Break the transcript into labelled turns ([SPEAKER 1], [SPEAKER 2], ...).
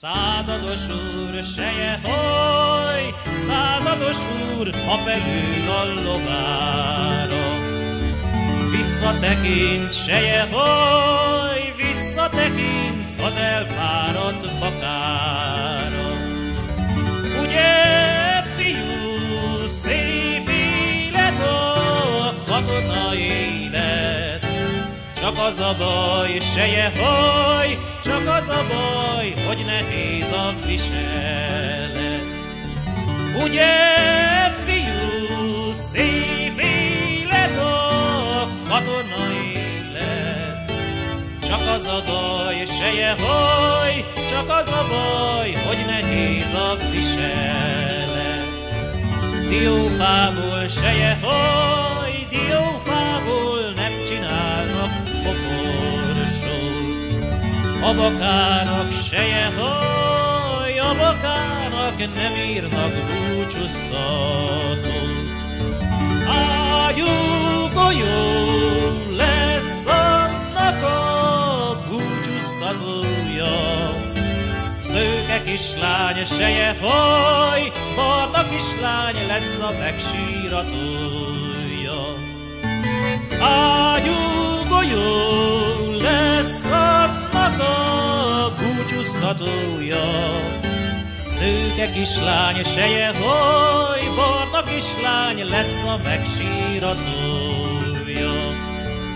[SPEAKER 1] Százados úr, seje foly, százados úr, a felül a lovára. Visszatekint, seje foly, csak az a baj, seje foly, csak az a baj, hogy nehéz a viselet. Ugye, fiú, szép élet a katona élet. Csak az a baj, seje haj, csak az a baj, hogy nehéz a viselet. Diófából seje haj, a bakának seje haj, a bakának nem írnak búcsúztatót. Ágyú golyó lesz annak a búcsúztatója. Szőke kislány seje haj, barna kislány lesz a megsíratója. Ágyú búcsúztatója. Szőke kislány, seje hoj, barna kislány lesz a megsírató.